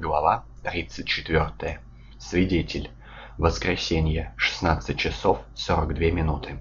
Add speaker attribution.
Speaker 1: Глава 34. Свидетель. Воскресенье, 16 часов 42 минуты.